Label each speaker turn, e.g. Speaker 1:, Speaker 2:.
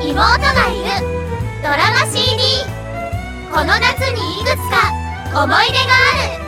Speaker 1: 妹がいる。ドラマ CD この夏にいくつか思い出がある。